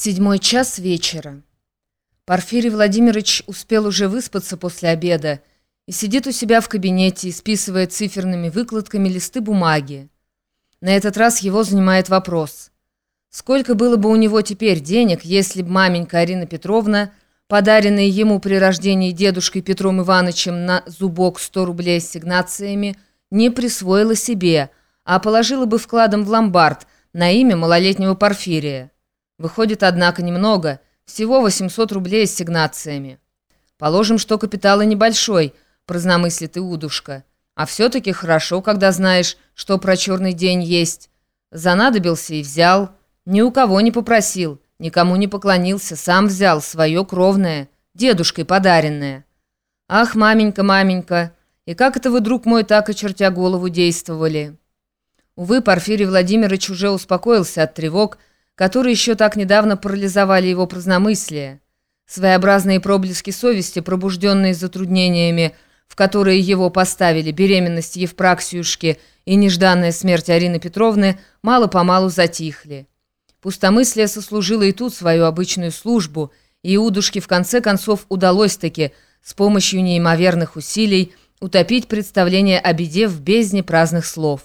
Седьмой час вечера. Порфирий Владимирович успел уже выспаться после обеда и сидит у себя в кабинете, исписывая циферными выкладками листы бумаги. На этот раз его занимает вопрос. Сколько было бы у него теперь денег, если бы маменька Арина Петровна, подаренная ему при рождении дедушкой Петром Ивановичем на зубок 100 рублей с сигнациями, не присвоила себе, а положила бы вкладом в ломбард на имя малолетнего Порфирия. Выходит, однако, немного, всего 800 рублей с сигнациями. Положим, что капитал и небольшой, праздномыслит Иудушка. А все-таки хорошо, когда знаешь, что про черный день есть. Занадобился и взял, ни у кого не попросил, никому не поклонился, сам взял свое кровное, дедушкой подаренное. Ах, маменька, маменька, и как это вы, друг мой, так, очертя голову, действовали? Увы, Порфирий Владимирович уже успокоился от тревог, которые еще так недавно парализовали его праздномыслие. Своеобразные проблески совести, пробужденные затруднениями, в которые его поставили беременность Евпраксиюшки и нежданная смерть Арины Петровны, мало-помалу затихли. Пустомыслие сослужило и тут свою обычную службу, и Иудушке в конце концов удалось-таки с помощью неимоверных усилий утопить представление о беде в бездне праздных слов.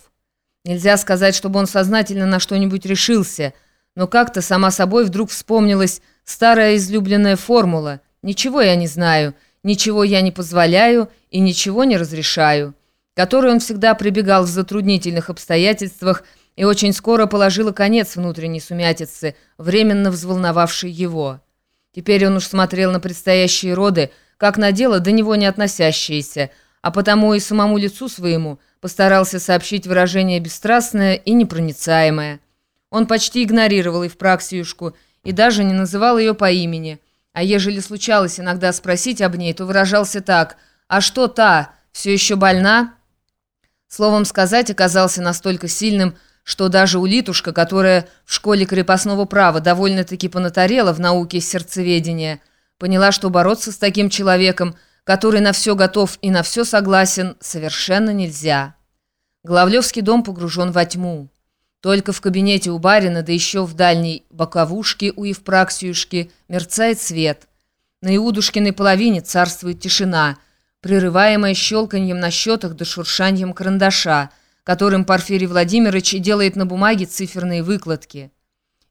Нельзя сказать, чтобы он сознательно на что-нибудь решился – но как-то сама собой вдруг вспомнилась старая излюбленная формула «Ничего я не знаю, ничего я не позволяю и ничего не разрешаю», которую он всегда прибегал в затруднительных обстоятельствах и очень скоро положила конец внутренней сумятице, временно взволновавшей его. Теперь он уж смотрел на предстоящие роды, как на дело до него не относящееся, а потому и самому лицу своему постарался сообщить выражение бесстрастное и непроницаемое. Он почти игнорировал Евпраксиюшку и даже не называл ее по имени. А ежели случалось иногда спросить об ней, то выражался так «А что та? Все еще больна?» Словом сказать оказался настолько сильным, что даже улитушка, которая в школе крепостного права довольно-таки понатарела в науке сердцеведения, поняла, что бороться с таким человеком, который на все готов и на все согласен, совершенно нельзя. Главлевский дом погружен во тьму. Только в кабинете у барина, да еще в дальней боковушке у Евпраксиюшки мерцает свет. На Иудушкиной половине царствует тишина, прерываемая щелканьем на счетах да шуршанием карандаша, которым Порфирий Владимирович делает на бумаге циферные выкладки.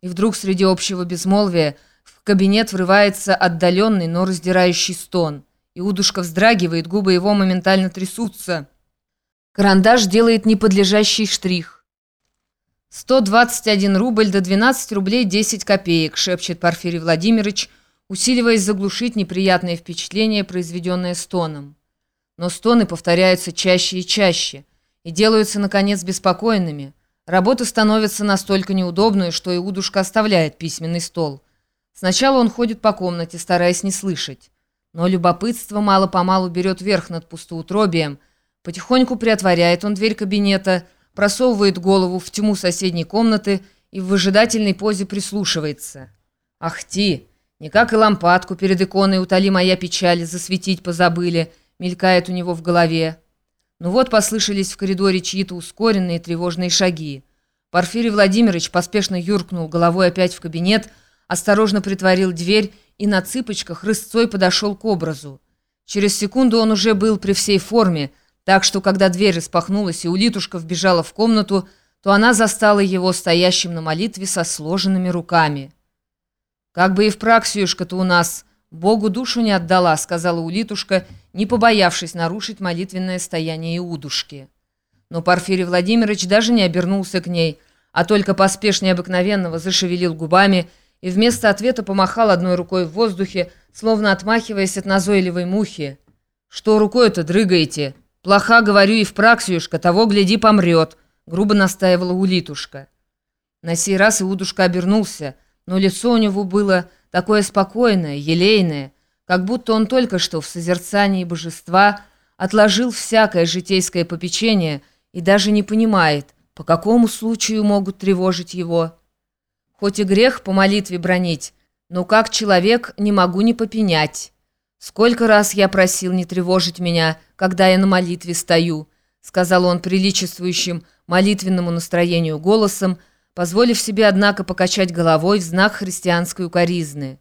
И вдруг среди общего безмолвия в кабинет врывается отдаленный, но раздирающий стон. Иудушка вздрагивает, губы его моментально трясутся. Карандаш делает неподлежащий штрих. 121 рубль до 12 рублей 10 копеек, шепчет Порфирий Владимирович, усиливаясь заглушить неприятное впечатление, произведенное стоном. Но стоны повторяются чаще и чаще, и делаются, наконец, беспокойными. Работа становится настолько неудобной, что Иудушка оставляет письменный стол. Сначала он ходит по комнате, стараясь не слышать. Но любопытство мало-помалу берет верх над пустоутробием. Потихоньку приотворяет он дверь кабинета – просовывает голову в тьму соседней комнаты и в выжидательной позе прислушивается. «Ах ти! Никак и лампадку перед иконой утоли моя печаль, засветить позабыли», мелькает у него в голове. Ну вот послышались в коридоре чьи-то ускоренные тревожные шаги. Порфирий Владимирович поспешно юркнул головой опять в кабинет, осторожно притворил дверь и на цыпочках рысцой подошел к образу. Через секунду он уже был при всей форме, так что, когда дверь распахнулась и улитушка вбежала в комнату, то она застала его стоящим на молитве со сложенными руками. «Как бы и в праксиюшка-то у нас Богу душу не отдала», — сказала улитушка, не побоявшись нарушить молитвенное стояние Иудушки. Но Порфирий Владимирович даже не обернулся к ней, а только поспешнее обыкновенного зашевелил губами и вместо ответа помахал одной рукой в воздухе, словно отмахиваясь от назойливой мухи. «Что рукой-то дрыгаете?» «Плоха, говорю, и в праксиюшка, того, гляди, помрет», — грубо настаивала улитушка. На сей раз Иудушка обернулся, но лицо у него было такое спокойное, елейное, как будто он только что в созерцании божества отложил всякое житейское попечение и даже не понимает, по какому случаю могут тревожить его. Хоть и грех по молитве бронить, но как человек не могу не попенять». «Сколько раз я просил не тревожить меня, когда я на молитве стою», сказал он приличествующим молитвенному настроению голосом, позволив себе, однако, покачать головой в знак христианской укоризны.